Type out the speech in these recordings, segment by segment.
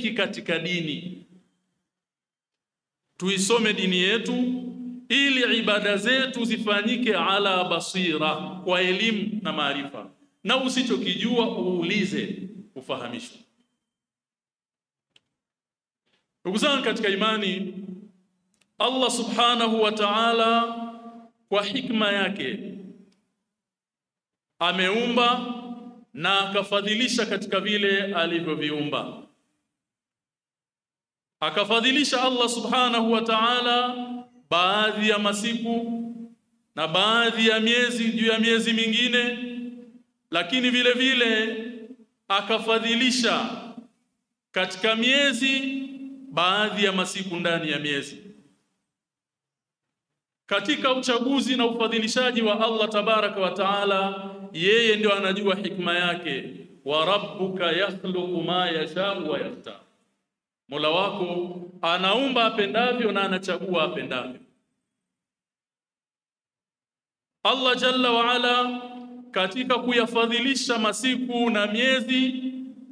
katika dini. Tuisome dini yetu ili ibada zetu zifanyike ala basira, kwa elimu na maarifa, na usichokijua uulize, ufahamishwe. Ndugu zangu katika imani, Allah subhanahu wa ta'ala kwa hikma yake ameumba na akafadhilisha katika vile alivyoviumba. Akafadhilisha Allah subhanahu wa ta'ala baadhi ya masiku na baadhi ya miezi juu ya miezi mingine, lakini vile vile akafadhilisha katika miezi baadhi ya masiku ndani ya miezi. Katika uchaguzi na ufadhilishaji wa Allah tabaraka wa taala, yeye ndio anajua hikma yake. wa rabbuka yakhluqu ma yashau wa yakhtar, Mola wako anaumba apendavyo na anachagua apendavyo. Allah jalla wa ala katika kuyafadhilisha masiku na miezi,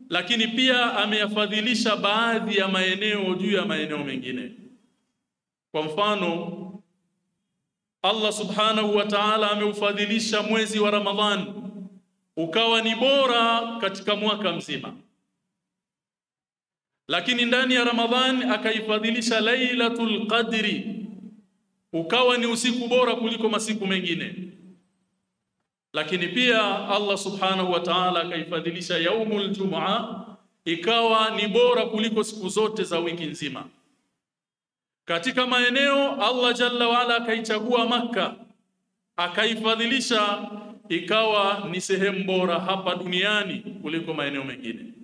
lakini pia ameyafadhilisha baadhi ya maeneo juu ya maeneo mengine. Kwa mfano, Allah subhanahu wa ta'ala ameufadhilisha mwezi wa Ramadhan ukawa ni bora katika mwaka mzima, lakini ndani ya Ramadhan akaifadhilisha Lailatul Qadri ukawa ni usiku bora kuliko masiku mengine. Lakini pia Allah subhanahu wa ta'ala akaifadhilisha yaumul jumaa ikawa ni bora kuliko siku zote za wiki nzima. Katika maeneo Allah jalla waala akaichagua maka akaifadhilisha ikawa ni sehemu bora hapa duniani kuliko maeneo mengine.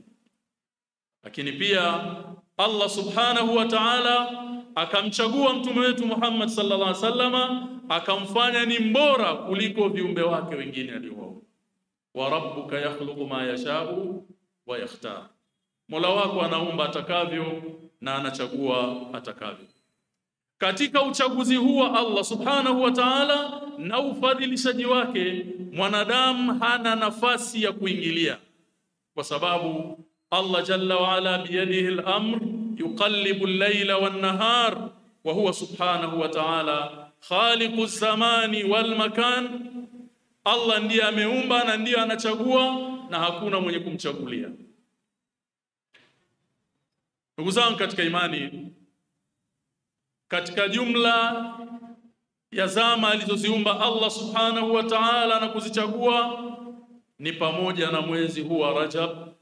Lakini pia Allah subhanahu wa ta'ala akamchagua mtume wetu Muhammad sallallahu alaihi wasallama akamfanya ni mbora kuliko viumbe wake wengine aliowaumba. Wa rabbuka yakhluqu ma yashau wa yakhtar, Mola wako anaumba atakavyo na anachagua atakavyo. Katika uchaguzi huu wa Allah subhanahu wa ta'ala na ufadhilishaji wake, mwanadamu hana nafasi ya kuingilia, kwa sababu Allah jalla wa ala biyadihi al-amr yuqallibu al-layla wan-nahar wa huwa subhanahu wa ta'ala khaliqu az-zamani wal-makan. Allah ndiye ameumba na ndiye anachagua na hakuna mwenye kumchagulia. Ndugu zangu katika imani, katika jumla ya zama alizoziumba Allah subhanahu wa ta'ala na kuzichagua ni pamoja na mwezi huu wa Rajab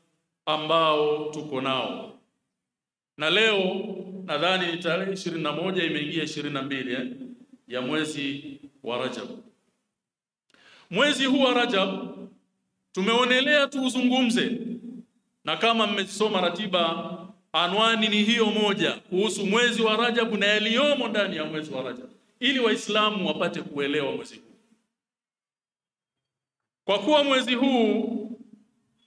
ambao tuko nao, na leo nadhani ni tarehe ishirini na moja imeingia ishirini na mbili eh, ya mwezi wa Rajab. Mwezi huu wa Rajab tumeonelea tuuzungumze, na kama mmesoma ratiba Anwani ni hiyo moja kuhusu mwezi wa Rajab na yaliyomo ndani ya mwezi wa Rajab, ili Waislamu wapate kuelewa mwezi huu, kwa kuwa mwezi huu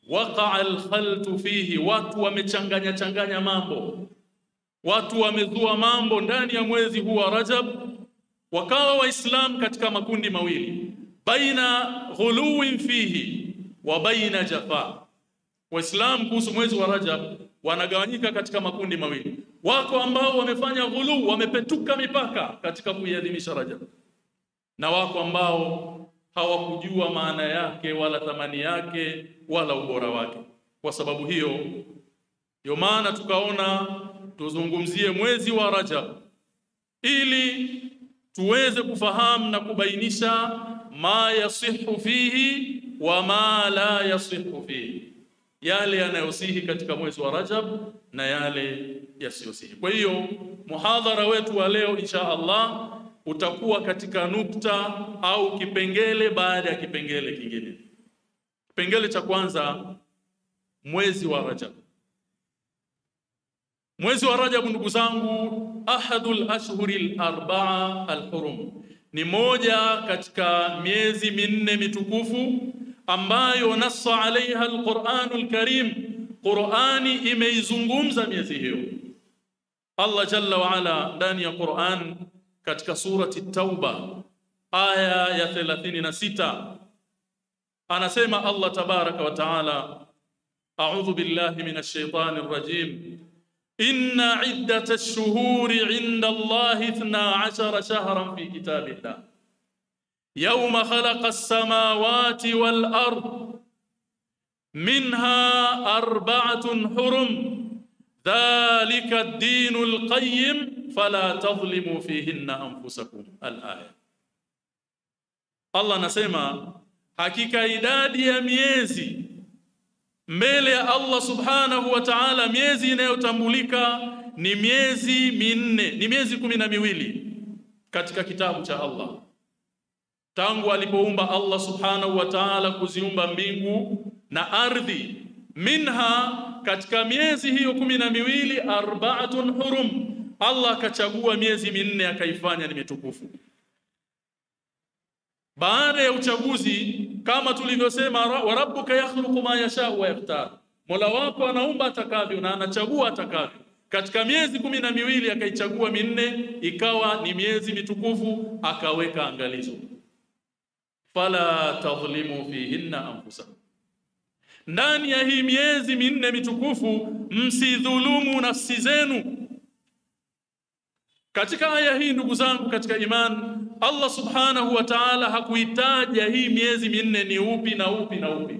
waqa'a al-khaltu fihi, watu wamechanganya changanya mambo, watu wamezua mambo ndani ya mwezi huu wa Rajab, wakawa Waislam katika makundi mawili, baina ghuluwin fihi wa baina jafa. Waislam kuhusu mwezi wa Rajab wanagawanyika katika makundi mawili. Wako ambao wamefanya ghulu, wamepetuka mipaka katika kuiadhimisha Rajab, na wako ambao hawakujua maana yake wala thamani yake wala ubora wake. Kwa sababu hiyo, ndio maana tukaona tuzungumzie mwezi wa Rajab ili tuweze kufahamu na kubainisha ma yasihu fihi wa ma la yasihu fihi yale yanayosihi katika mwezi wa Rajab na yale yasiyosihi. Kwa hiyo muhadhara wetu wa leo insha Allah utakuwa katika nukta au kipengele baada ya kipengele kingine. Kipengele cha kwanza, mwezi wa Rajab. Mwezi wa Rajab, ndugu zangu, ahadul ashhuril arbaa alhurum, ni moja katika miezi minne mitukufu ambayo nassa alaiha alquranul karim, Qurani imeizungumza miezi hiyo. Allah jalla wa ala ndani ya Quran katika surati Tauba aya ya 36 anasema Allah tabaraka wa taala, a'udhu billahi minash shaitani rrajim inna iddata ash-shuhuri 'inda Allahi 12 shahran fi kitabillah yawma khalaqa as-samawati wal ard minha arba'atun hurum dhalika ad-dinu al-qayyim fala tadhlimu fihinna anfusakum al-aya Allah anasema hakika idadi ya miezi mbele ya Allah subhanahu wa ta'ala miezi inayotambulika ni miezi minne ni miezi kumi na miwili katika kitabu cha Allah. Tangu alipoumba Allah subhanahu wa ta'ala kuziumba mbingu na ardhi minha katika miezi hiyo kumi na miwili arba'atun hurum Allah akachagua miezi minne akaifanya ni mitukufu baada ya uchaguzi kama tulivyosema wa rabbuka yakhluqu ma yasha wa yaktar Mola wako anaumba atakavyo na anachagua atakavyo. Katika miezi kumi na miwili akaichagua minne ikawa ni miezi mitukufu akaweka angalizo. Fala tadhlimu fihinna anfusakum. Ndani ya hii miezi minne mitukufu msidhulumu nafsi zenu. Katika aya hii ndugu zangu katika iman Allah subhanahu wa ta'ala hakuitaja hii miezi minne ni upi na upi na upi.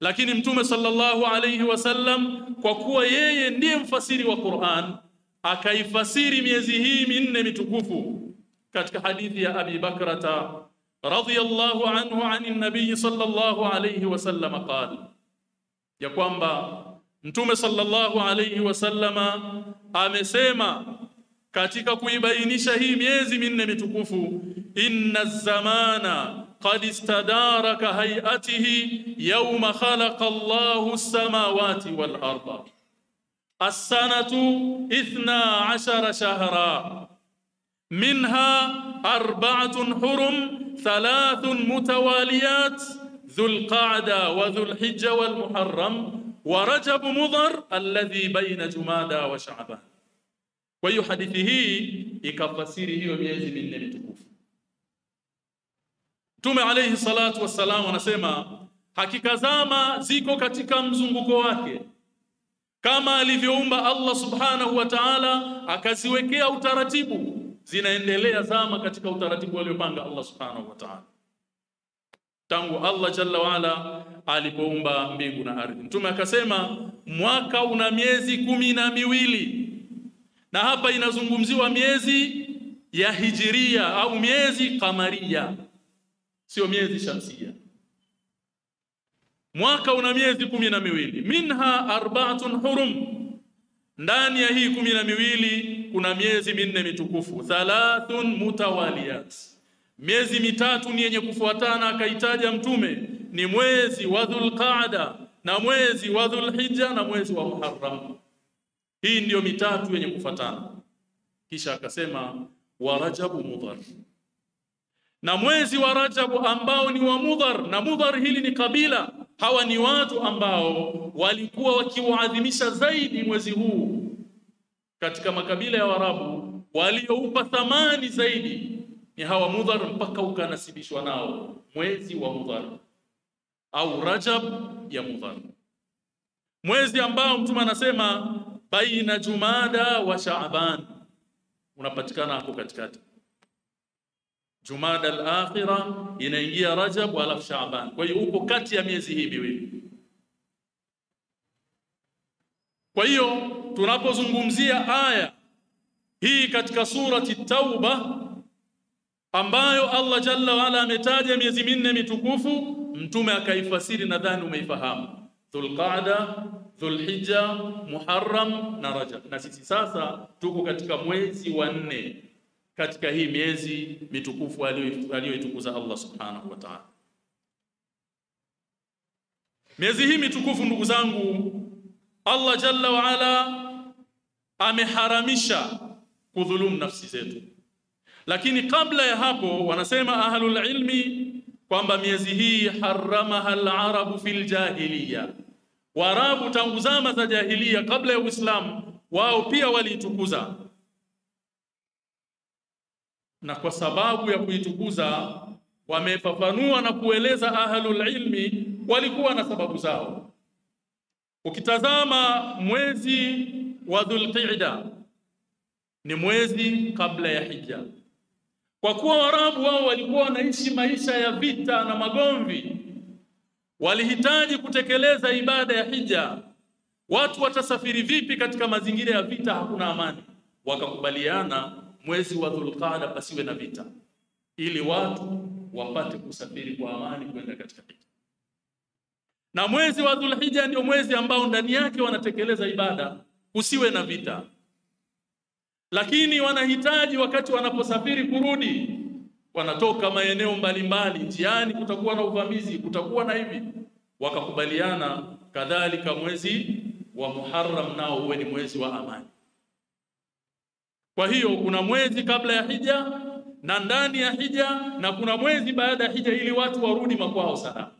Lakini mtume sallallahu alayhi wasallam kwa kuwa yeye ndiye mfasiri wa Qur'an akaifasiri miezi hii minne mitukufu. Katika hadithi ya Abi Bakrata radhiyallahu anhu anin nabiy sallallahu alayhi wasallam qala ya kwamba mtume sallallahu alayhi wasallama amesema katika kuibainisha hii miezi minne mitukufu inna zamana qad istadaraka hayatihi yawma khalaqa Allahu as-samawati wal arda. As-sanatu 12 shahra. Minha arba'atun hurum thalathun mutawaliyat dhul qa'da wa dhul hijja wal muharram wa rajab mudhar alladhi bayna jumada wa sha'ban kwa hiyo hadithi hii ikafasiri hiyo miezi minne mitukufu. Mtume alayhi salatu wassalam anasema hakika zama ziko katika mzunguko wake kama alivyoumba Allah subhanahu wa ta'ala akaziwekea utaratibu zinaendelea zama katika utaratibu aliopanga Allah subhanahu wa ta'ala tangu Allah jalla waala alipoumba mbingu na ardhi. Mtume akasema mwaka una miezi kumi na miwili na hapa inazungumziwa miezi ya hijiria au miezi kamaria. Sio miezi shamsia. Mwaka una miezi kumi na miwili. Minha arba'atun hurum. Ndani ya hii kumi na miwili kuna miezi minne mitukufu. Thalathun mutawaliyat miezi mitatu ni yenye kufuatana akaitaja mtume. Ni mwezi wa dhulqaada na mwezi wa dhulhijja na mwezi wa muharram hii ndiyo mitatu yenye kufatana kisha akasema wa rajabu mudhar. Na mwezi wa rajabu ambao ni wa mudhar na mudhar hili ni kabila hawa ni watu ambao walikuwa wakiuadhimisha zaidi mwezi huu. Katika makabila ya warabu walioupa thamani zaidi ni hawa mudhar mpaka ukanasibishwa nao mwezi wa mudhar au rajab ya mudhar. Mwezi ambao mtume anasema baina Jumada wa Shaaban unapatikana hapo katikati. Jumada al-akhira inaingia Rajab alafu Shaaban. Kwa hiyo uko kati ya miezi hii miwili. Kwa hiyo tunapozungumzia aya hii katika surati Tauba ambayo Allah Jalla waala ametaja miezi minne mitukufu, mtume akaifasiri, nadhani umeifahamu. Dhulqaada, Dhulhijja, Muharram na Rajab. Na sisi sasa tuko katika mwezi wa nne katika hii miezi mitukufu aliyoitukuza Allah Subhanahu wa Ta'ala. Miezi hii mitukufu ndugu zangu, Allah Jalla wa Ala ameharamisha kudhulumu nafsi zetu. Lakini kabla ya hapo wanasema ahlul ilmi kwamba miezi hii haramaha al-arabu fil jahiliya Waarabu tangu zama za jahilia kabla ya Uislamu wao pia waliitukuza, na kwa sababu ya kuitukuza wamefafanua na kueleza ahlul ilmi walikuwa na sababu zao. Ukitazama mwezi wa Dhulqa'da ni mwezi kabla ya hija. Kwa kuwa Waarabu wao walikuwa wanaishi maisha ya vita na magomvi, walihitaji kutekeleza ibada ya hija. Watu watasafiri vipi katika mazingira ya vita? Hakuna amani. Wakakubaliana mwezi wa Dhulqaada pasiwe na vita, ili watu wapate kusafiri kwa amani kwenda katika hija. Na mwezi wa Dhulhijja ndio mwezi ambao ndani yake wanatekeleza ibada, kusiwe na vita lakini wanahitaji wakati wanaposafiri kurudi, wanatoka maeneo mbalimbali, njiani kutakuwa na uvamizi, kutakuwa na hivi. Wakakubaliana kadhalika mwezi wa Muharram nao uwe ni mwezi wa amani. Kwa hiyo kuna mwezi kabla ya hija na ndani ya hija, na kuna mwezi baada ya hija, ili watu warudi makwao salama.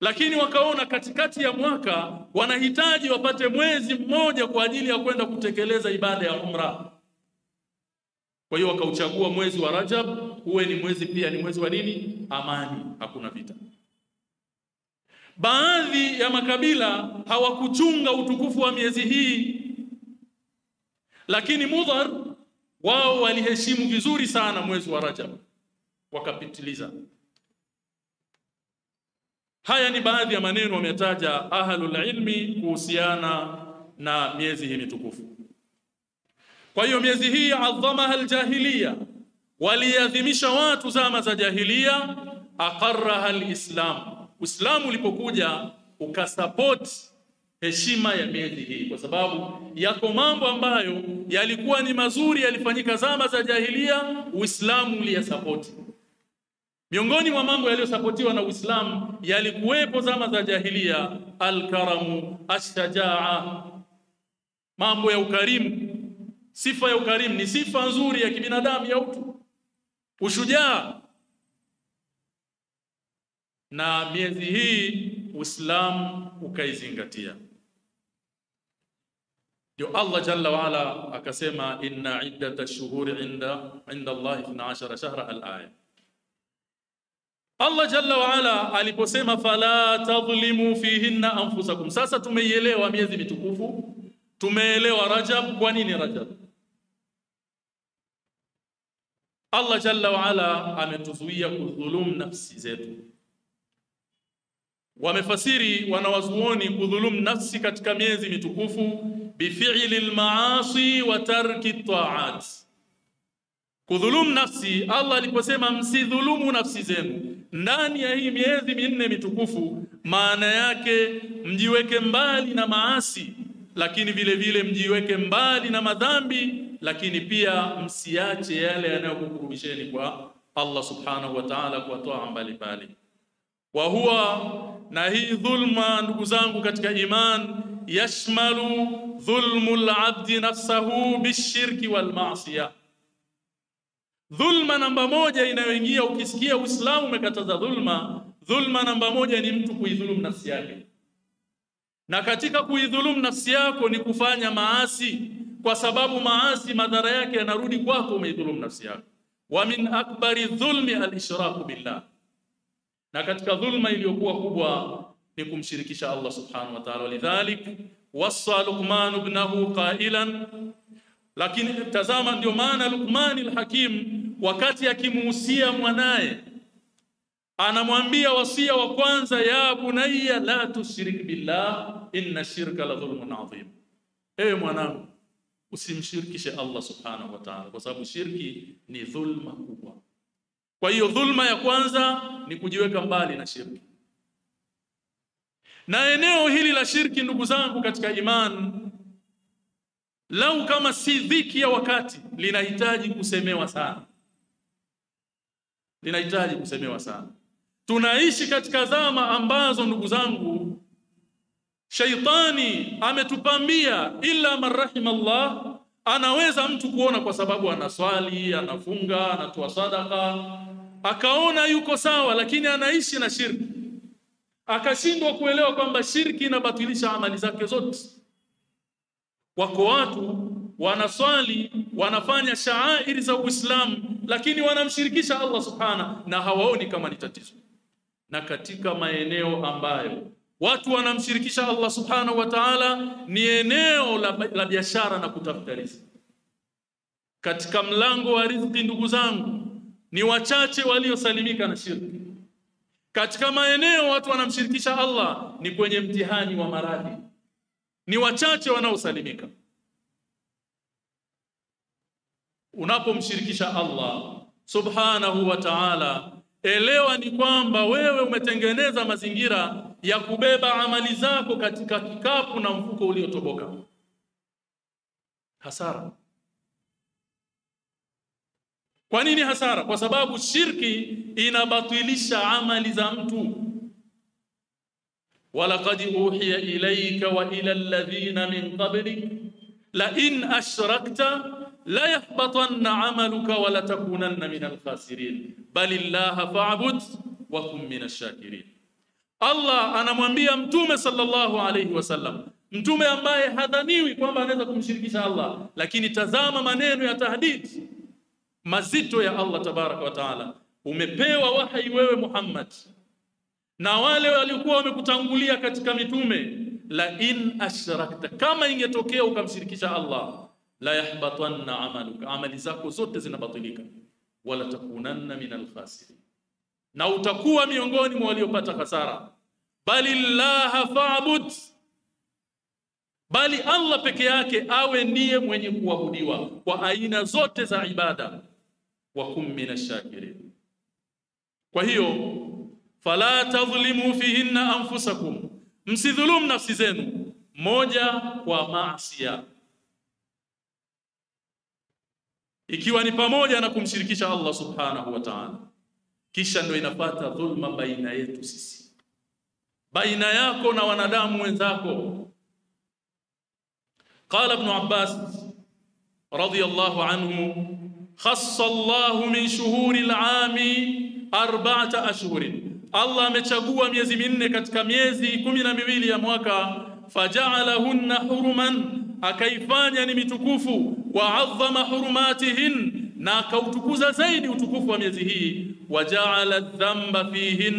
lakini wakaona katikati ya mwaka wanahitaji wapate mwezi mmoja kwa ajili ya kwenda kutekeleza ibada ya umra. Kwa hiyo wakauchagua mwezi wa Rajab uwe ni mwezi pia ni mwezi wa nini? Amani, hakuna vita. Baadhi ya makabila hawakuchunga utukufu wa miezi hii, lakini Mudhar wao waliheshimu vizuri sana mwezi wa Rajab, wakapitiliza Haya ni baadhi ya maneno wametaja ahlul ilmi kuhusiana na miezi hii mitukufu. Kwa hiyo miezi hii adhamaha aljahiliya, waliadhimisha watu zama za jahiliya, aqarraha alislam. Uislamu ulipokuja ukasapoti heshima ya miezi hii, kwa sababu yako mambo ambayo yalikuwa ni mazuri yalifanyika zama za jahiliya, Uislamu uliyasapoti. Miongoni mwa mambo yaliyosapotiwa na Uislamu yalikuwepo zama za jahiliya, alkaramu, ashajaa, mambo ya ukarimu. Sifa ya ukarimu ni sifa nzuri ya kibinadamu ya utu, ushujaa. Na miezi hii Uislamu ukaizingatia. Ndio Allah jalla waala akasema, inna iddata shuhuri inda inda Allah 12 shahra al-aya Allah jalla waala aliposema fala tadhlimu fihinna anfusakum. Sasa tumeielewa miezi mitukufu, tumeelewa Rajab. Kwa nini Rajab? Allah jalla waala ametuzuia kudhulumu nafsi zetu. Wamefasiri wanawazuoni kudhulumu nafsi katika miezi mitukufu bifi'li lmaasi wa tarki taat. Kudhulumu nafsi, Allah aliposema msidhulumu nafsi zenu ndani ya hii miezi minne mitukufu, maana yake mjiweke mbali na maasi, lakini vile vile mjiweke mbali na madhambi, lakini pia msiache yale yanayokukurubisheni kwa Allah subhanahu wa ta'ala, kwa toa mbalimbali. Wa huwa na hii dhulma, ndugu zangu katika iman, yashmalu dhulmu al-abdi nafsahu bishirki wal ma'siyah Dhulma namba moja inayoingia ukisikia Uislamu umekataza dhulma, dhulma namba moja ni mtu kuidhulumu nafsi yake, na katika kuidhulumu nafsi yako ni kufanya maasi, kwa sababu maasi madhara yake yanarudi kwako, umeidhulumu nafsi yako. Wa min akbari dhulmi al-ishraku billah, na katika dhulma iliyokuwa kubwa ni kumshirikisha Allah subhanahu wa ta'ala. Lidhalik wasa Luqman ibnahu qailan lakini tazama, ndio maana Luqman al-Hakim wakati akimuhusia mwanaye anamwambia wasia wa kwanza, ya bunayya la tushrik billah inna shirka la dhulmun adhim, ewe mwanangu usimshirikishe Allah subhanahu wa ta'ala, kwa sababu shirki ni dhulma kubwa. Kwa hiyo dhulma ya kwanza ni kujiweka mbali na shirki, na eneo hili la shirki, ndugu zangu katika imani lau kama si dhiki ya wakati, linahitaji kusemewa sana, linahitaji kusemewa sana. Tunaishi katika zama ambazo ndugu zangu, shaitani ametupambia, illa man rahima Allah. Anaweza mtu kuona kwa sababu anaswali, anafunga, anatoa sadaka, akaona yuko sawa, lakini anaishi na shirki, akashindwa kuelewa kwamba shirki inabatilisha amali zake zote. Wako watu wanaswali wanafanya shaairi za Uislamu, lakini wanamshirikisha Allah subhana na hawaoni kama ni tatizo. Na katika maeneo ambayo watu wanamshirikisha Allah subhanahu wa ta'ala ni eneo la, la biashara na kutafuta riziki. Katika mlango wa riziki, ndugu zangu, ni wachache waliosalimika na shirki. Katika maeneo watu wanamshirikisha Allah ni kwenye mtihani wa maradhi, ni wachache wanaosalimika. Unapomshirikisha Allah subhanahu wa ta'ala, elewa ni kwamba wewe umetengeneza mazingira ya kubeba amali zako katika kikapu na mfuko uliotoboka. Hasara. Kwa nini hasara? Kwa sababu shirki inabatilisha amali za mtu. walaqad uhiya ilayka wa ila alladhina min qablik la in ashrakta la yahbatanna amaluka wa la takunanna min alkhasirin bal illaha fa'bud wa kun min ash-shakirin. Allah anamwambia mtume sallallahu alayhi wasallam, mtume ambaye hadhaniwi kwamba anaweza kumshirikisha Allah, lakini tazama maneno ya tahdidi mazito ya Allah tabaraka wa taala. Umepewa wahai wewe Muhammad na wale waliokuwa wamekutangulia katika mitume, la in ashrakta, kama ingetokea ukamshirikisha Allah, la yahbatanna amaluka, amali zako zote zinabatilika, wala takunanna min alkhasirin, na utakuwa miongoni mwa waliopata hasara. Bali llaha fa'bud, bali Allah peke yake awe ndiye mwenye kuabudiwa kwa aina zote za ibada wa kum minashakirin. Kwa hiyo fala tadhlimu fihinna anfusakum, msidhulumu nafsi zenu moja kwa maasia, ikiwa ni pamoja na kumshirikisha Allah subhanahu wa ta'ala. Kisha ndio inapata dhulma baina yetu sisi, baina yako na wanadamu wenzako. Qala Ibn Abbas radiyallahu anhu khassa Allahu min shuhuri al-ami arba'ata ashhurin, Allah amechagua miezi minne katika miezi kumi na miwili ya mwaka, faja'alahunna huruman, akaifanya ni mitukufu, wa hurumatihin, na akautukuza zaidi utukufu wa miezi hii, waja'ala الذنب فيهن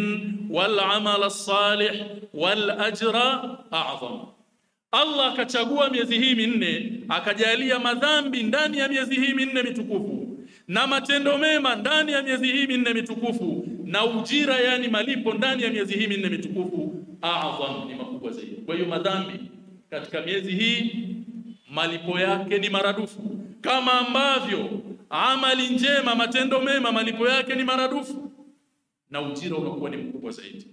والعمل الصالح والأجر أعظم. Allah akachagua miezi hii minne akajalia madhambi ndani ya miezi hii minne mitukufu na matendo mema ndani ya miezi hii minne mitukufu na ujira, yani malipo ndani ya miezi hii minne mitukufu a'zam, ni makubwa zaidi. Kwa hiyo madhambi katika miezi hii malipo yake ni maradufu, kama ambavyo amali njema, matendo mema, malipo yake ni maradufu na ujira unakuwa ni mkubwa zaidi.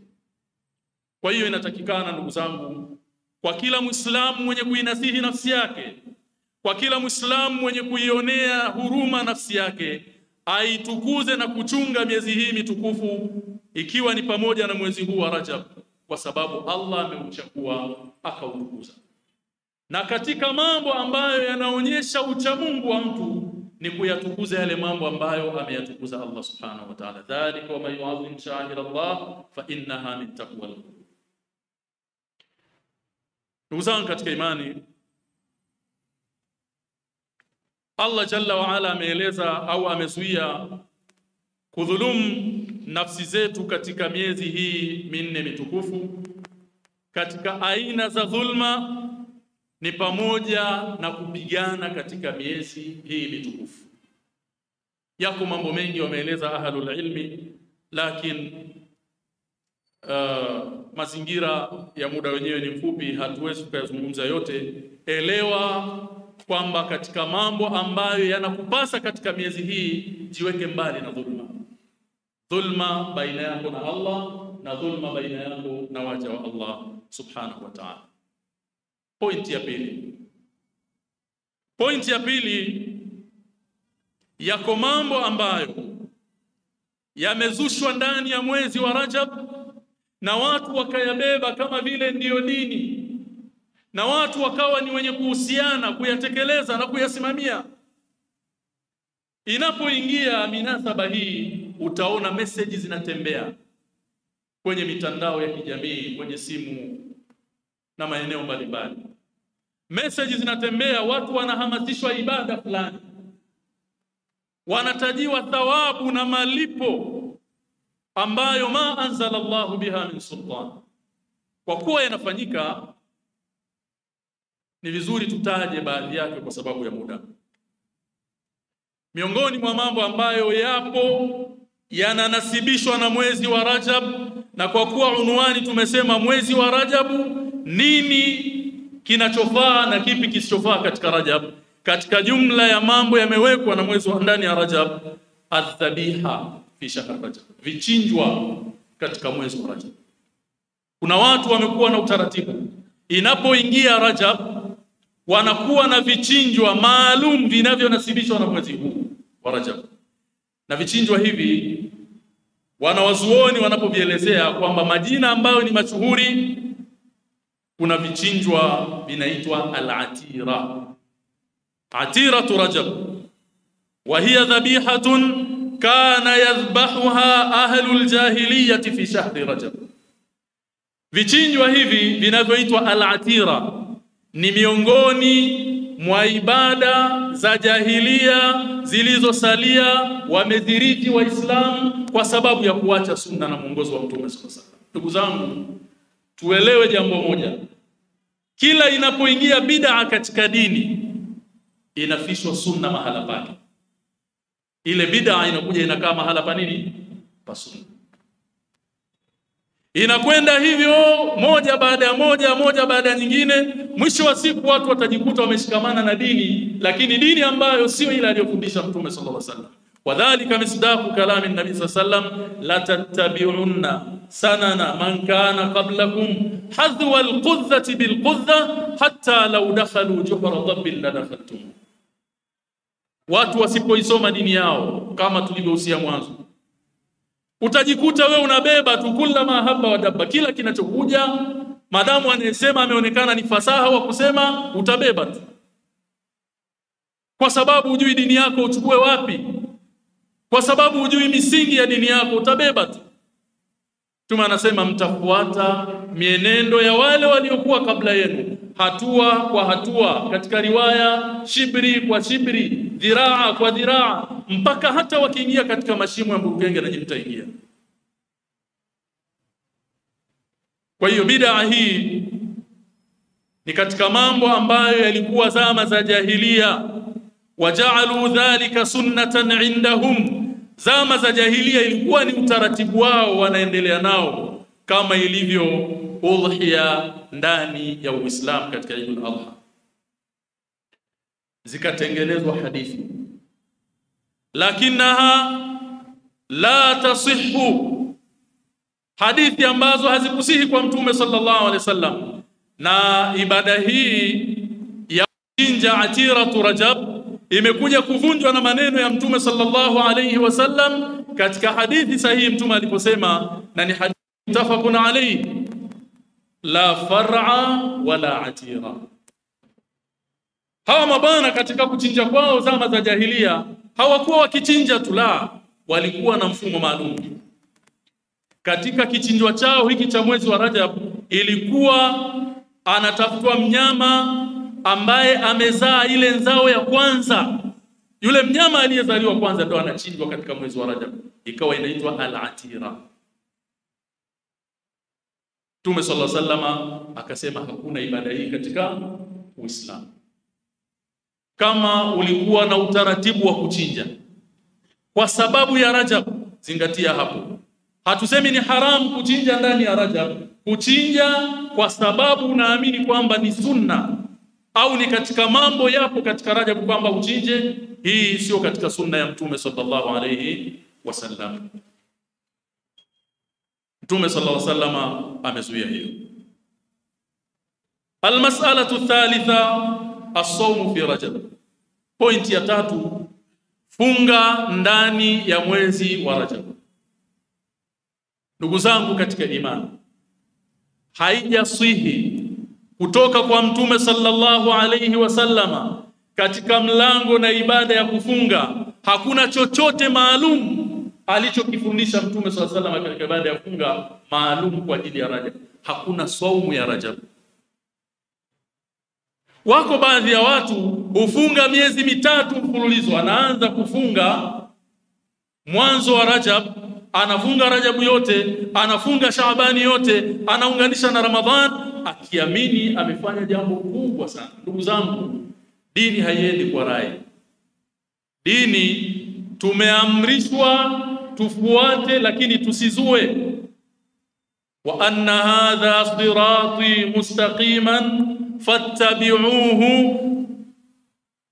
Kwa hiyo inatakikana ndugu zangu kwa kila Muislamu mwenye kuinasihi nafsi yake, kwa kila Muislamu mwenye kuionea huruma nafsi yake, aitukuze na kuchunga miezi hii mitukufu, ikiwa ni pamoja na mwezi huu wa Rajab, kwa sababu Allah ameuchagua akautukuza. Na katika mambo ambayo yanaonyesha uchamungu wa mtu ni kuyatukuza yale mambo ambayo ameyatukuza Allah subhanahu wa ta'ala, dhalika wa man yu'azzim sha'air Allah fa innaha min taqwa. qulub. Ndugu zangu katika imani, Allah jalla wa ala ameeleza au amezuia kudhulumu nafsi zetu katika miezi hii minne mitukufu. Katika aina za dhulma ni pamoja na kupigana katika miezi hii mitukufu. Yako mambo mengi wameeleza ahlul ilmi, lakini Uh, mazingira ya muda wenyewe ni mfupi, hatuwezi kuyazungumza yote. Elewa kwamba katika mambo ambayo yanakupasa katika miezi hii, jiweke mbali na dhulma, dhulma baina yako na Allah na dhulma baina yako na waja wa Allah subhanahu wa ta'ala. Pointi ya pili, pointi ya pili, yako mambo ambayo yamezushwa ndani ya mwezi wa Rajab na watu wakayabeba kama vile ndiyo dini, na watu wakawa ni wenye kuhusiana kuyatekeleza na kuyasimamia. Inapoingia minasaba hii, utaona meseji zinatembea kwenye mitandao ya kijamii, kwenye simu na maeneo mbalimbali. Message zinatembea, watu wanahamasishwa ibada fulani, wanatajiwa thawabu na malipo ambayo ma anzala Allahu biha min sultan. Kwa kuwa yanafanyika, ni vizuri tutaje baadhi yake kwa sababu ya muda. Miongoni mwa mambo ambayo yapo yananasibishwa na mwezi wa Rajab, na kwa kuwa unwani tumesema mwezi wa Rajabu, nini kinachofaa na kipi kisichofaa katika Rajab? Katika jumla ya mambo yamewekwa na mwezi wa ndani ya Rajab, adhabiha fi shahr Rajab, vichinjwa katika mwezi wa Rajab. Kuna watu wamekuwa na utaratibu, inapoingia Rajab wanakuwa na vichinjwa maalum vinavyonasibishwa na mwezi huu wa Rajab, na vichinjwa hivi wanawazuoni wanapovielezea kwamba majina ambayo ni mashuhuri, kuna vichinjwa vinaitwa al-atira, atiratu Rajab, wa hiya dhabihatun kana yadhbahuha ahlu jahiliyati fi shahri Rajab. Vichinjwa hivi vinavyoitwa al-atira ni miongoni mwa ibada za jahilia zilizosalia wamedhiriti Waislamu kwa sababu ya kuacha sunna na mwongozo wa Mtume sallallahu alaihi wasallam. Ndugu zangu, tuelewe jambo moja, kila inapoingia bid'a katika dini inafishwa sunna mahala pake. Ile bid'a inakuja inakaa mahala pa nini? Pa sunna inakwenda hivyo moja baada ya moja moja baada ya nyingine. Mwisho wa siku watu watajikuta wameshikamana na dini, lakini dini ambayo sio ile aliyofundisha Mtume sallallahu alaihi wasallam. Wadhalika misdaqu kalami nabii sa sallam latattabiunna la tattabi'unna sanana man kana qablakum hadhwa alqudhati bilqudha hatta lau dakhalu juhra dhabbin ladakhaltum. Watu wasipoisoma dini yao kama tulivyohusia mwanzo utajikuta we unabeba tu kula mahaba wa dabba, kila kinachokuja, madamu anayesema ameonekana ni fasaha wa kusema, utabeba tu, kwa sababu hujui dini yako uchukue wapi, kwa sababu hujui misingi ya dini yako, utabeba tu. Mtume anasema mtafuata mienendo ya wale waliokuwa kabla yenu, hatua kwa hatua, katika riwaya shibri kwa shibri, dhiraa kwa dhiraa, mpaka hata wakiingia katika mashimo ya Mbugenge na Jimtaingia. Kwa hiyo bidaa hii ni katika mambo ambayo yalikuwa zama za jahilia, wajaalu dhalika sunnatan indahum Zama za jahilia ilikuwa ni utaratibu wao, wanaendelea nao kama ilivyo udhiya ndani ya Uislamu katika Eidul Adha. Zikatengenezwa hadithi, lakinaha la tasihu, hadithi ambazo hazikusihi kwa Mtume sallallahu alaihi wasallam. Na ibada hii ya chinja atiratu Rajab imekuja kuvunjwa na maneno ya Mtume sallallahu alayhi wasallam katika hadithi sahihi, Mtume aliposema, na ni hadithi mutafaqun alayhi, la far'a wala atira. Hawa mabana katika kuchinja kwao zama za jahilia hawakuwa wakichinja tu, la, walikuwa na mfumo maalum katika kichinjwa chao hiki cha mwezi wa Rajab. Ilikuwa anatafutwa mnyama ambaye amezaa ile nzao ya kwanza. Yule mnyama aliyezaliwa kwanza ndo anachinjwa katika mwezi wa Rajab, ikawa inaitwa al-atira. Mtume sallallahu alaihi wasallam akasema hakuna ibada hii katika Uislamu. Kama ulikuwa na utaratibu wa kuchinja kwa sababu ya Rajab, zingatia hapo. Hatusemi ni haramu kuchinja ndani ya Rajab, kuchinja kwa sababu unaamini kwamba ni sunna au ni katika mambo yapo katika Rajabu kwamba uchinje, hii sio katika sunna ya Mtume sallallahu alayhi wasallam. Mtume sallallahu alayhi wasallam amezuia hiyo. Almas'alatu thalitha as-sawm fi Rajab. Pointi ya tatu, funga ndani ya mwezi wa Rajab. Ndugu zangu katika imani, haijaswihi kutoka kwa Mtume sallallahu alayhi wasallama katika mlango na ibada ya kufunga, hakuna chochote maalum alichokifundisha Mtume sallallahu alayhi wasallam katika ibada ya kufunga maalum kwa ajili ya Rajab. Hakuna saumu ya Rajab. Wako baadhi ya watu hufunga miezi mitatu mfululizo, anaanza kufunga mwanzo wa Rajab, anafunga Rajabu yote, anafunga Shaabani yote, anaunganisha na Ramadhan akiamini amefanya jambo kubwa sana. Ndugu zangu, dini haiendi kwa rai. Dini tumeamrishwa tufuate, lakini tusizue. wa anna hadha sirati mustaqiman fattabi'uhu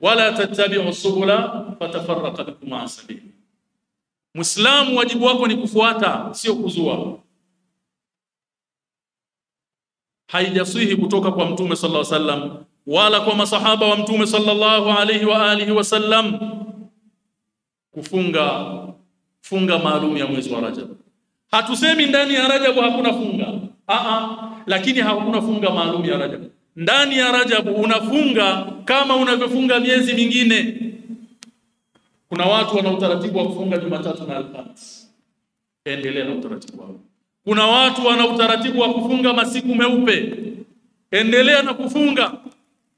wala tattabi'u subula fatafarraqa bikum an sabili. Muislamu, wajibu wako ni kufuata, sio kuzua. Haijasihi kutoka kwa Mtume sallallahu alaihi wasallam wala kwa masahaba wa Mtume sallallahu alaihi wa alihi wasallam kufunga funga maalum ya mwezi wa Rajab. Hatusemi ndani ya Rajab hakuna funga. Aa, lakini hakuna funga maalum ya Rajab. Ndani ya Rajab unafunga kama unavyofunga miezi mingine. Kuna watu wana utaratibu wa kufunga Jumatatu na Alhamisi. Endelea na utaratibu wao. Kuna watu wana utaratibu wa kufunga masiku meupe. Endelea na kufunga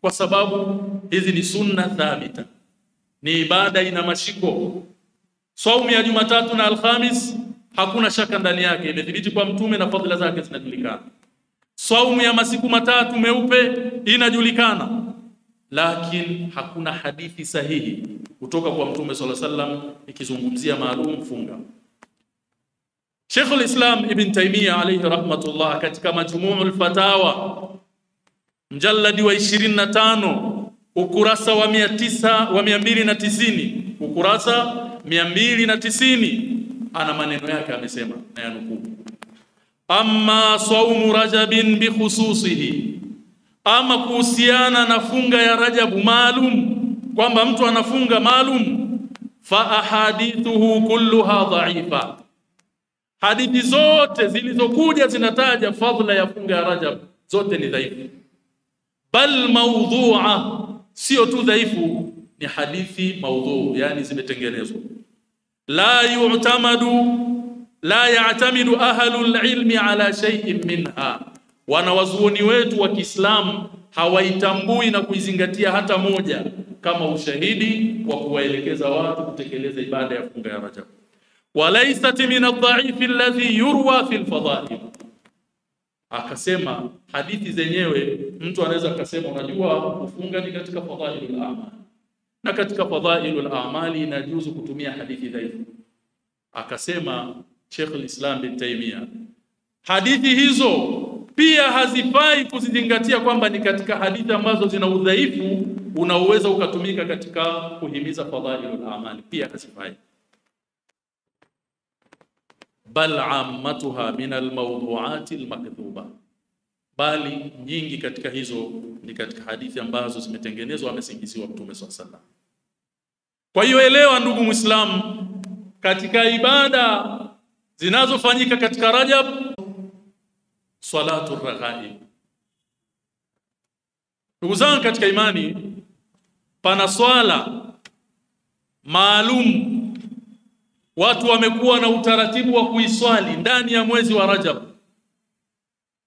kwa sababu hizi ni sunna thabita. Ni ibada ina mashiko. Saumu ya Jumatatu na Alhamis hakuna shaka ndani yake, imethibiti kwa mtume na fadhila zake zinajulikana. Saumu ya masiku matatu meupe inajulikana, lakini hakuna hadithi sahihi kutoka kwa mtume sala sallam ikizungumzia maalum funga. Sheikhul Islam Ibn Taymiyyah alayhi rahmatullah katika Majmu'ul Fatawa mjalladi wa 25 ukurasa wa 900 wa 290 ukurasa 290 ana maneno yake amesema na yanukuu amma saumu rajabin bikhususihi ama kuhusiana na funga ya rajabu maalum kwamba mtu anafunga maalum fa ahadithuhu kulluha dha'ifa. Hadithi zote zilizokuja zinataja fadhila ya funga ya rajab zote ni dhaifu. Bal maudhua, sio tu dhaifu ni hadithi maudhu yani zimetengenezwa. La yu'tamadu la ya'tamidu ahlu ilmi ala shay'in minha. Wanawazuoni wetu wa Kiislamu hawaitambui na kuizingatia hata moja kama ushahidi wa kuwaelekeza watu kutekeleza ibada ya funga ya Rajab. Walaysat min adh-dha'if alladhi yurwa fi al-fadha'il akasema hadithi zenyewe mtu anaweza akasema unajua kufunga ni katika fadhailul a'mal. Na katika fadhailul a'mali inajuzu kutumia hadithi dhaifu. Akasema Sheikh al-Islam bin Taymiyyah hadithi hizo pia hazifai kuzizingatia kwamba ni katika hadithi ambazo zina udhaifu unaoweza ukatumika katika kuhimiza fadhailul a'mali pia hazifai. Bal ammatuha min almawduati almakdhuba bali nyingi katika hizo ni katika hadithi ambazo zimetengenezwa amesingiziwa mtume swalla kwa hiyo elewa ndugu muislamu katika ibada zinazofanyika katika Rajab salatu raghaib ndugu zangu katika imani pana swala maalum watu wamekuwa na utaratibu wa kuiswali ndani ya mwezi wa Rajab.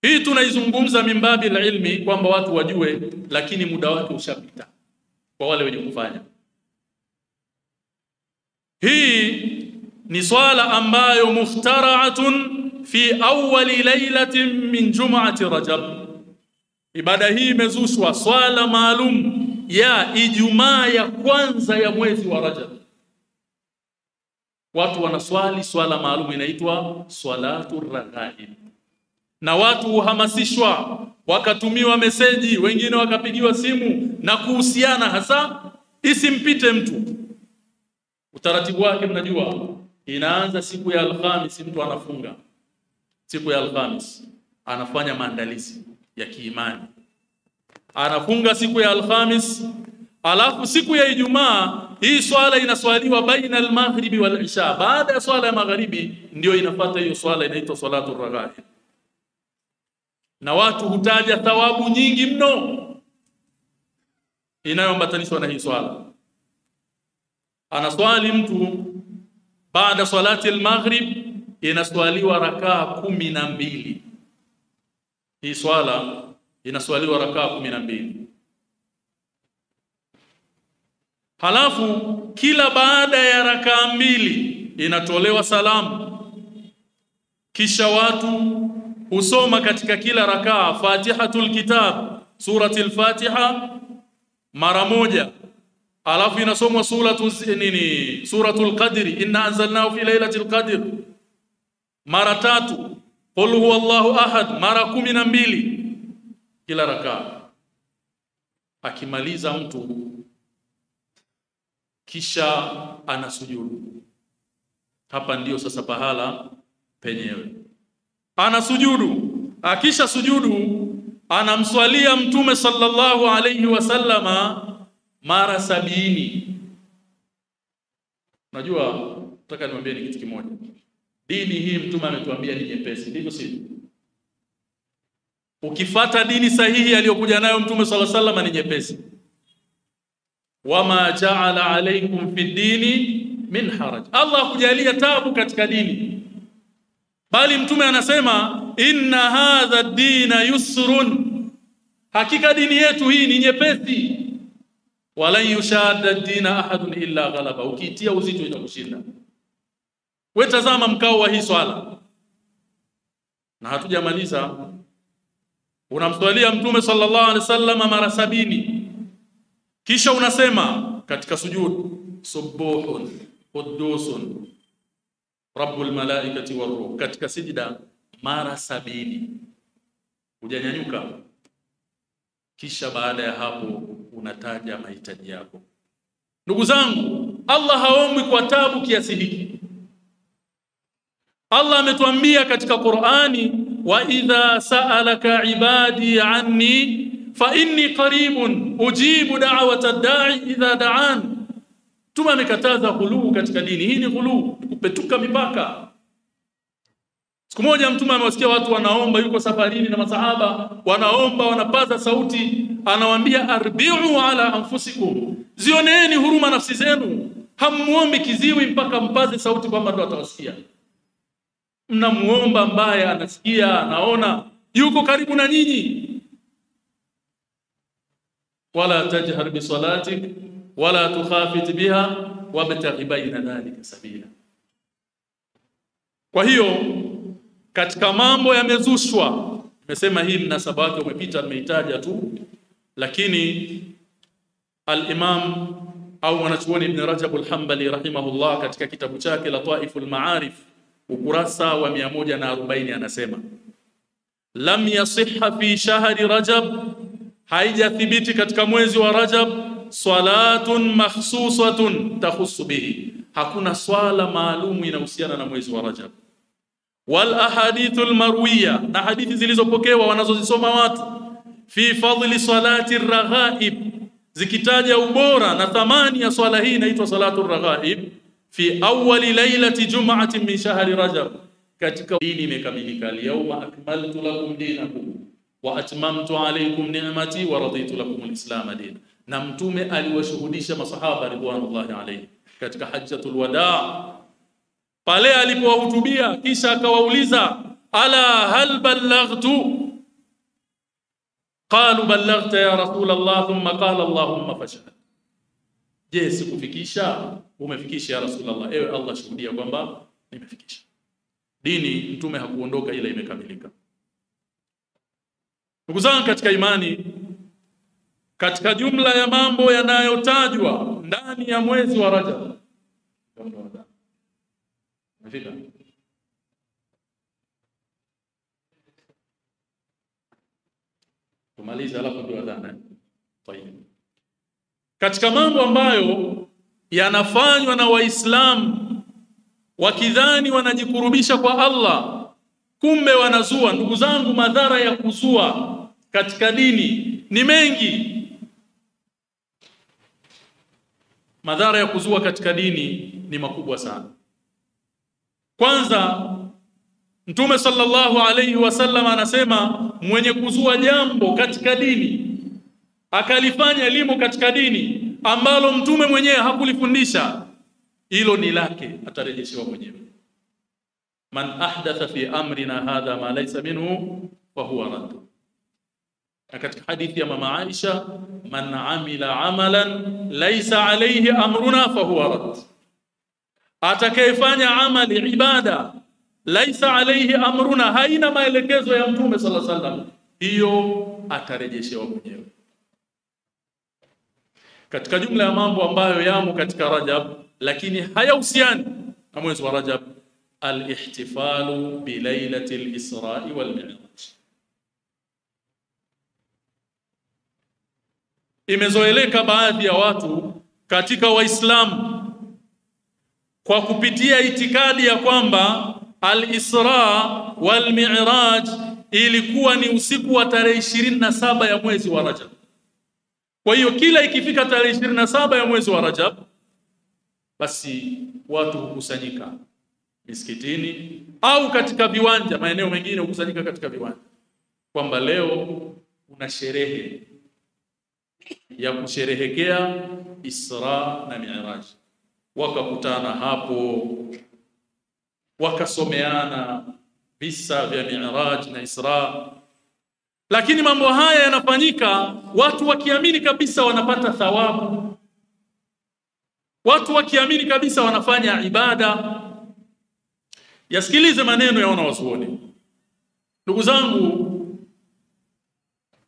Hii tunaizungumza mimbabi ilmi kwamba watu wajue, lakini muda wake ushapita kwa wale wenye kufanya. Hii ni swala ambayo muftaraatun fi awwali lailatin min jum'ati Rajab. Ibada hii imezushwa swala maalum ya Ijumaa ya kwanza ya mwezi wa Rajab. Watu wanaswali swala maalum inaitwa salatu raghaib na watu huhamasishwa wakatumiwa meseji wengine wakapigiwa simu na kuhusiana hasa isimpite mtu. Utaratibu wake mnajua inaanza siku ya Alhamisi, mtu anafunga siku ya alhamis anafanya maandalizi ya kiimani. Anafunga siku ya alhamis alafu siku ya ijumaa hii swala inaswaliwa baina al-maghribi wal isha. Baada ya swala ya magharibi ndio inafuata hiyo swala inaitwa salatu raghaib na watu hutaja thawabu nyingi mno inayoambatanishwa na hii swala. Anaswali mtu baada salati al-maghrib inaswaliwa rakaa kumi na mbili. Hii swala inaswaliwa rakaa kumi na mbili. Halafu kila baada ya rakaa mbili inatolewa salamu. Kisha watu husoma katika kila rakaa Fatihatul Kitab suratul al-Fatiha mara moja. Alafu inasomwa suratu nini? Suratul qadri. Inna anzalnahu fi lailatul qadr mara tatu. Qul huwallahu ahad. Mara kumi na mbili. Kila rakaa. Akimaliza mtu kisha anasujudu. Hapa ndiyo sasa pahala penyewe. Anasujudu. Akisha sujudu anamswalia mtume sallallahu alayhi wasallama mara sabini. Najua nataka niwaambie ni kitu kimoja dini hii mtume ametuambia ni nyepesi ndivyo sivyo? Ukifata dini sahihi aliyokuja nayo mtume sala wasallam ni nyepesi. Wama ja'ala alaikum fi dini min haraj. Allah kujalia tabu katika dini. Bali mtume anasema inna hadha dina yusrun. Hakika dini yetu hii ni nyepesi. Walan yushadda dina ahadun illa ghalaba. Ukiitia uzito itakushinda we tazama mkao wa hii swala. Na hatujamaliza. Unamswalia mtume sallallahu alaihi wasallam mara sabini. Kisha unasema katika sujud, subuhun qudusun rabbul malaikati waruh katika sijida mara sabini. Hujanyanyuka. Kisha baada ya hapo unataja mahitaji yako. Ndugu zangu Allah haombwi kwa tabu kiasi hiki Allah ametuambia katika Qur'ani wa idha sa'alaka ibadi anni fa inni qaribun ujibu da'wata da'i idha da'an Tuma amekataza ghuluu katika dini. Hii ni ghuluu, kupetuka mipaka. Siku moja mtume amewasikia watu wanaomba, yuko safarini na masahaba wanaomba, wanapaza sauti, anawaambia arbiu ala anfusikum, zioneeni huruma nafsi zenu, Hammuombi kiziwi mpaka mpaze sauti kwamba ndo atawasikia. Mnamuomba ambaye anasikia, anaona, yuko karibu na nyinyi. wala tajhar bisalatik wala tukhafit biha wabtaghi baina dhalika sabila. Kwa hiyo katika mambo yamezushwa, nimesema hii mnasaba wake umepita, nimeitaja tu, lakini al-Imam au mwanachuoni Ibn Rajab al-Hanbali rahimahullah katika kitabu chake Lataiful Maarif ukurasa wa 140 anasema lam yasihha fi shahri Rajab, haijathibiti katika mwezi wa Rajab salatun makhsusatun takhusu bihi, hakuna swala maalumu inahusiana na mwezi wa Rajab. Wal ahadithul marwiya, na hadithi zilizopokewa wanazozisoma watu fi fadli salati raghaib, zikitaja ubora na thamani ya swala hii inaitwa salatu raghaib في أول ليلة جمعة من شهر رجب. كتك ديني مكملك اليوم أكملت لكم دينكم وأتممت عليكم نعمتي ورضيت لكم الإسلام دين نمتم أل وشهوديش مصحابة رضوان الله عليه كتك حجة الوداع. فالي ألب وهتبيا كيشاك ووليزا ألا هل بلغت قالوا بلغت يا رسول الله ثم قال اللهم فشهد je sikufikisha umefikisha ya Rasulullah. ewe allah shuhudia kwamba nimefikisha dini mtume hakuondoka ila imekamilika ndugu zangu katika imani katika jumla ya mambo yanayotajwa ndani ya mwezi wa Rajab. Nafika. Tumalize alafu ndio adhana. Tayeb. Katika mambo ambayo yanafanywa na Waislamu wakidhani wanajikurubisha kwa Allah, kumbe wanazua. Ndugu zangu, madhara ya kuzua katika dini ni mengi. madhara ya kuzua katika dini ni makubwa sana. Kwanza, Mtume sallallahu alayhi wasallam anasema mwenye kuzua jambo katika dini akalifanya elimu katika dini ambalo mtume mwenyewe hakulifundisha, hilo ni lake, atarejeshewa mwenyewe. Man ahdatha fi amrina hadha ma laysa minhu fa huwa radd. Na katika hadithi ya mama Aisha, man amila amalan laysa alayhi amruna fa huwa rad, atakayefanya amali ibada laisa alaihi amruna, haina maelekezo ya Mtume sallallahu alaihi wasallam hiyo atarejeshewa mwenyewe. Katika jumla ya mambo ambayo yamo katika Rajab lakini hayahusiani na mwezi wa Rajab, alihtifalu bilailati lisrai walmiraj. Imezoeleka baadhi ya watu katika Waislamu kwa kupitia itikadi ya kwamba al-Isra wal Mi'raj ilikuwa ni usiku wa tarehe ishirini na saba ya mwezi wa Rajab. Kwa hiyo kila ikifika tarehe ishirini na saba ya mwezi wa Rajab, basi watu hukusanyika misikitini au katika viwanja, maeneo mengine hukusanyika katika viwanja, kwamba leo kuna sherehe ya kusherehekea Isra na Mi'raj. Wakakutana hapo wakasomeana visa vya Mi'raj na Isra, lakini mambo haya yanafanyika watu wakiamini kabisa wanapata thawabu, watu wakiamini kabisa wanafanya ibada. Yasikilize maneno ya wanawazuoni, ndugu zangu,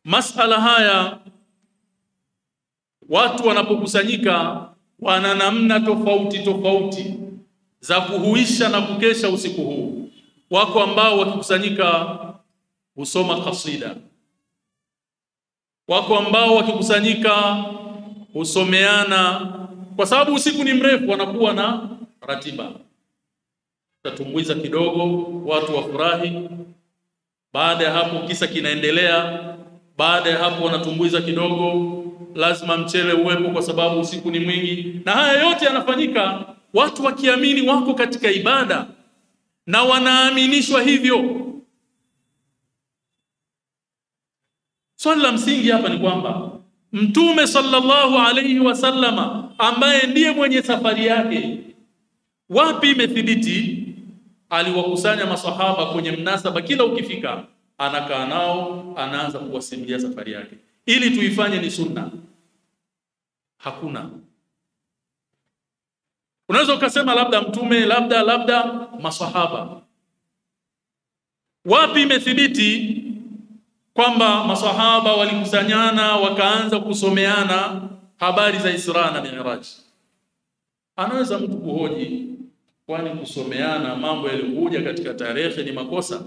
masala haya watu wanapokusanyika wana namna tofauti tofauti za kuhuisha na kukesha usiku huu. Wako ambao wakikusanyika husoma kasida, wako ambao wakikusanyika husomeana, kwa sababu usiku ni mrefu, wanakuwa na ratiba, tatumbuiza kidogo, watu wafurahi. Baada ya hapo kisa kinaendelea. Baada ya hapo wanatumbuiza kidogo, lazima mchele uwepo kwa sababu usiku ni mwingi, na haya yote yanafanyika watu wakiamini wako katika ibada na wanaaminishwa hivyo. Swali la msingi hapa ni kwamba Mtume sallallahu alayhi wasallama ambaye ndiye mwenye safari yake, wapi imethibiti aliwakusanya masahaba kwenye mnasaba, kila ukifika anakaa nao, anaanza kuwasimulia safari yake ili tuifanye ni sunna. Hakuna. Unaweza ukasema labda mtume, labda labda masahaba. Wapi imethibiti kwamba masahaba walikusanyana wakaanza kusomeana habari za Isra na Mi'raj? Anaweza mtu kuhoji, kwani kusomeana mambo yaliyokuja katika tarehe ni makosa?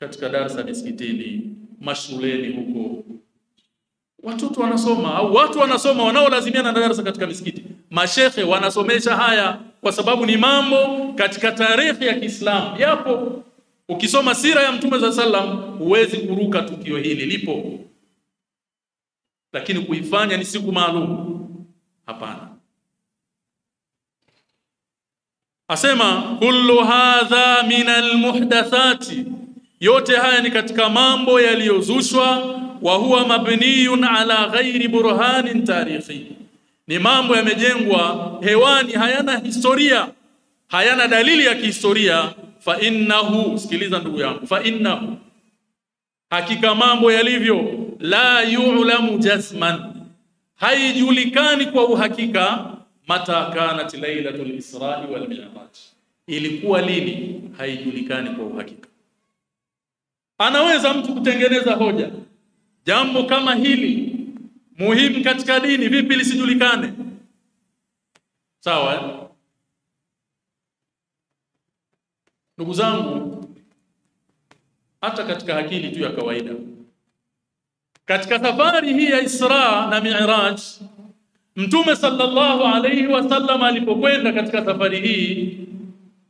Katika darasa misikitini, mashuleni huko watoto wanasoma au watu wanasoma wanaolazimiana na darasa katika misikiti, mashekhe wanasomesha haya kwa sababu ni mambo katika tarehe ya Kiislamu yapo. Ukisoma sira ya Mtume za sallam huwezi kuruka tukio hili, lipo, lakini kuifanya ni siku maalum, hapana. Asema kullu hadha min almuhdathati, yote haya ni katika mambo yaliyozushwa. Wa huwa mabniyun ala ghairi burhanin tarikhi, ni mambo yamejengwa hewani, hayana historia, hayana dalili ya kihistoria. Fa innahu, sikiliza ndugu yangu, fa innahu, hakika mambo yalivyo, la yu'lamu jasman, haijulikani kwa uhakika, mata kanat lailatul israi wal mi'raj, ilikuwa lini, haijulikani kwa uhakika. Anaweza mtu kutengeneza hoja jambo kama hili muhimu katika dini, vipi lisijulikane? Sawa, ndugu zangu, hata katika akili tu ya kawaida, katika safari hii ya Isra na Mi'raj, Mtume sallallahu alayhi wasallam alipokwenda katika safari hii,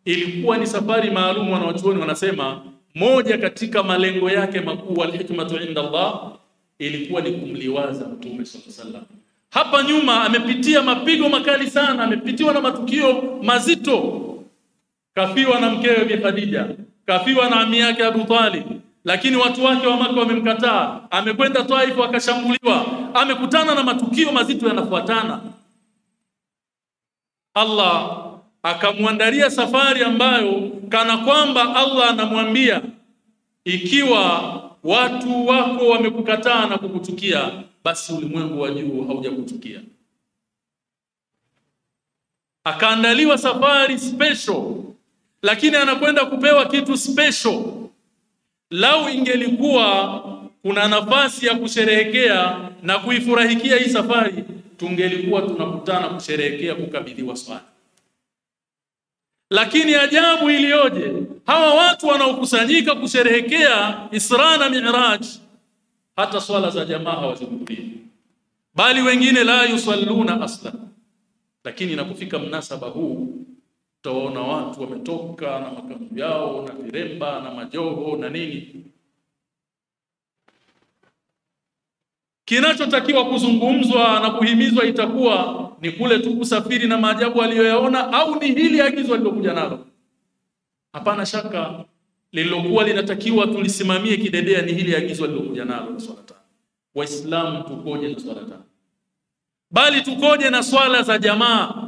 ilikuwa ni safari maalum. Wanawachuoni wanasema moja katika malengo yake makuu, alhikmatu inda Allah ilikuwa ni kumliwaza Mtume sallallahu alayhi wasallam. Hapa nyuma amepitia mapigo makali sana, amepitiwa na matukio mazito. Kafiwa na mkewe Bi Khadija, kafiwa na ami yake Abu Talib, lakini watu wake wa Maka wamemkataa. Amekwenda Taif akashambuliwa, amekutana na matukio mazito yanafuatana. Allah akamwandalia safari ambayo kana kwamba Allah anamwambia ikiwa watu wako wamekukataa na kukuchukia, basi ulimwengu wa juu haujakuchukia. Akaandaliwa safari special, lakini anakwenda kupewa kitu special. Lau ingelikuwa kuna nafasi ya kusherehekea na kuifurahikia hii safari, tungelikuwa tunakutana kusherehekea kukabidhiwa swala. Lakini ajabu iliyoje, hawa watu wanaokusanyika kusherehekea Isra na Mi'raj, hata swala za jamaa hawazihudhurii, bali wengine la yusalluna aslan. Lakini inapofika mnasaba huu utaona watu wametoka na makamu yao na viremba na majoho na nini. Kinachotakiwa kuzungumzwa na kuhimizwa itakuwa ni kule tu kusafiri na maajabu aliyoyaona, au ni hili agizo alilokuja nalo? Hapana shaka lililokuwa linatakiwa tulisimamie kidedea ni hili agizo alilokuja nalo la swala tano. Waislamu tukoje na swala tano? Bali tukoje na swala za jamaa?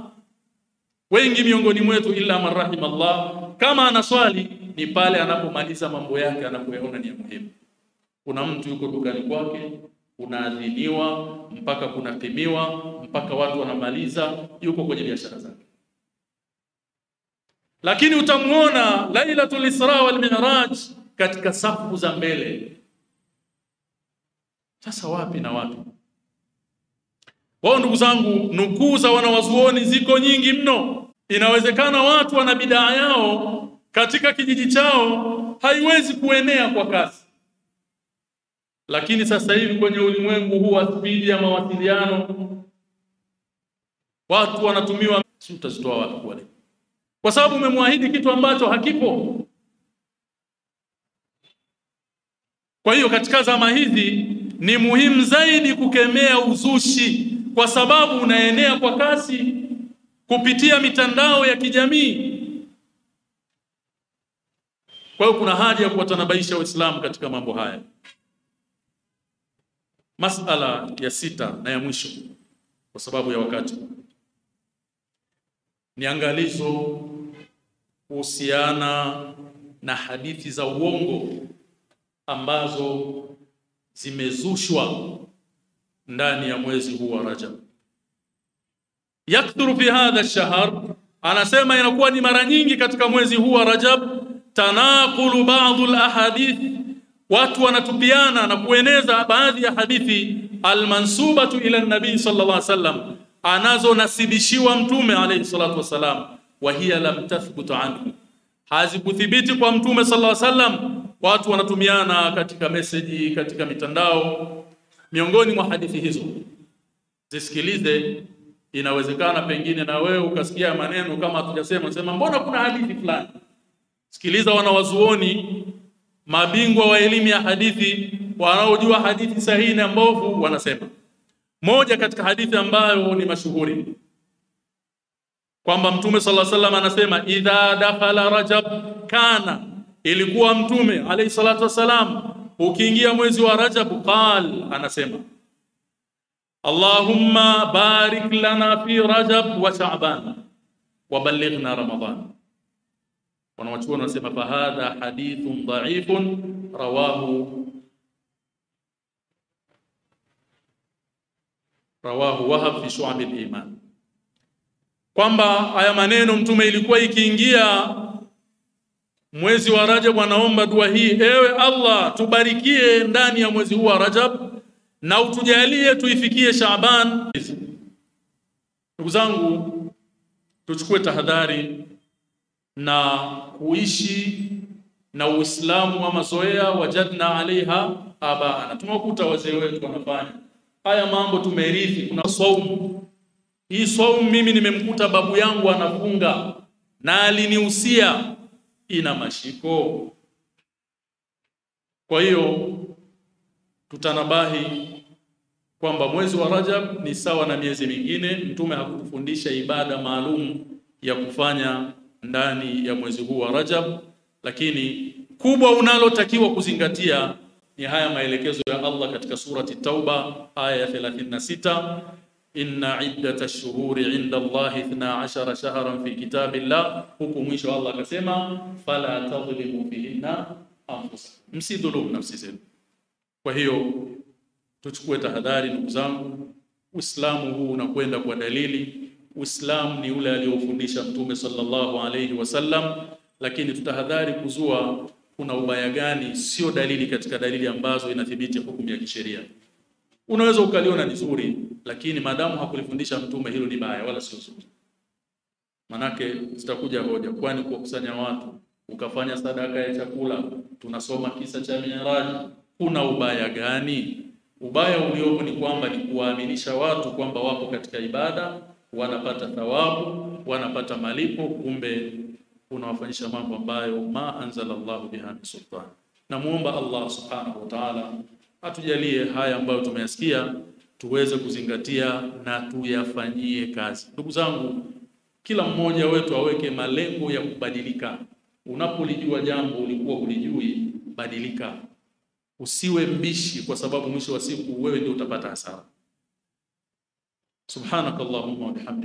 Wengi miongoni mwetu, illa man rahimallah, kama anaswali ni pale anapomaliza mambo yake anapoyaona ni ya muhimu. Kuna mtu yuko dukani kwake, unaadhiniwa mpaka kunapimiwa mpaka watu wanamaliza, yuko kwenye biashara zake. Lakini utamwona Lailatul Isra wal Mi'raj katika safu za mbele. Sasa wapi na wapi? Wao ndugu zangu, nukuu za wanawazuoni ziko nyingi mno. Inawezekana watu wana bidaa yao katika kijiji chao haiwezi kuenea kwa kasi, lakini sasa hivi kwenye ulimwengu huu wa spidi ya mawasiliano watu wanatumiwa, si utazitoa wapi wale? Kwa sababu umemwahidi kitu ambacho hakipo. Kwa hiyo katika zama hizi ni muhimu zaidi kukemea uzushi kwa sababu unaenea kwa kasi kupitia mitandao ya kijamii. Kwa hiyo kuna haja ya kuwatanabaisha Waislamu katika mambo haya. Masala ya sita na ya mwisho kwa sababu ya wakati, ni angalizo kuhusiana na hadithi za uongo ambazo zimezushwa ndani ya mwezi huu wa Rajab. Yakthuru fi hadha ash-shahr, anasema inakuwa ni mara nyingi katika mwezi huu wa Rajab, tanaqulu ba'd al-ahadith, watu wanatupiana na kueneza baadhi ya hadithi almansubatu ila nabii sallallahu alaihi wasallam, anazonasibishiwa mtume alayhi salatu wasalam, wa hiya lam tathbut anhu, hazikuthibiti kwa mtume sallallahu alaihi wasallam. Watu wanatumiana katika meseji, katika mitandao miongoni mwa hadithi hizo zisikilize. Inawezekana pengine na wewe ukasikia maneno kama hatujasema, sema mbona kuna hadithi fulani. Sikiliza wanawazuoni mabingwa wa elimu ya hadithi wanaojua hadithi sahihi na mbovu, wanasema moja katika hadithi ambayo ni mashuhuri kwamba Mtume sala salam anasema idha dakhala rajab kana, ilikuwa Mtume alayhi salatu wasalam ukiingia mwezi wa Rajab qal, anasema Allahumma barik lana fi Rajab wa Sha'ban wa ballighna Ramadan. Wanawachuoni wanasema fa hadha hadithun dha'ifun rawahu rawahu Wahab fi Shu'ab al-Iman, kwamba haya maneno mtume ilikuwa ikiingia mwezi wa Rajab anaomba dua hii, ewe Allah tubarikie ndani ya mwezi huu wa Rajab na utujalie tuifikie Shaaban. Ndugu zangu, tuchukue tahadhari na kuishi na Uislamu wa mazoea, wajadna alaiha abaana. tumekuta wazee wetu wanafanya haya mambo, tumerithi. Kuna saumu hii, saumu mimi nimemkuta babu yangu anafunga na alinihusia ina mashiko. Kwa hiyo tutanabahi kwamba mwezi wa Rajab ni sawa na miezi mingine. Mtume hakufundisha ibada maalum ya kufanya ndani ya mwezi huu wa Rajab, lakini kubwa unalotakiwa kuzingatia ni haya maelekezo ya Allah katika surati Tauba aya ya 36 inna iddata shuhuri inda Allahi ithna ashara shahran fi kitabillah, huku mwisho Allah akasema fala tadhlimu fihinna anfusakum, msidhulumu nafsi zenu. Kwa hiyo tuchukue tahadhari, ndugu zangu. Uislamu huu unakwenda kwa dalili. Uislamu ni ule aliofundisha Mtume sallallahu alayhi wasallam, lakini tutahadhari kuzua kuna ubaya gani, sio dalili katika dalili ambazo inathibiti hukumu ya kisheria. Unaweza ukaliona ni zuri, lakini maadamu hakulifundisha Mtume, hilo ni baya, wala sio zuri. Manake zitakuja hoja, kwani kuwakusanya watu ukafanya sadaka ya chakula, tunasoma kisa cha Miraji, kuna ubaya gani? Ubaya uliopo ni kwamba ni kuwaaminisha watu kwamba wapo katika ibada, wanapata thawabu, wanapata malipo, kumbe unawafanyisha mambo ambayo ma anzala Allahu biha min sultan. Namuomba Allah subhanahu wa ta'ala atujalie haya ambayo tumeyasikia tuweze kuzingatia na tuyafanyie kazi. Ndugu zangu, kila mmoja wetu aweke malengo ya kubadilika. Unapolijua jambo ulikuwa ulijui, badilika. Usiwe mbishi, kwa sababu mwisho wa siku wewe ndio utapata hasara. Subhanakallahumma wa bihamdika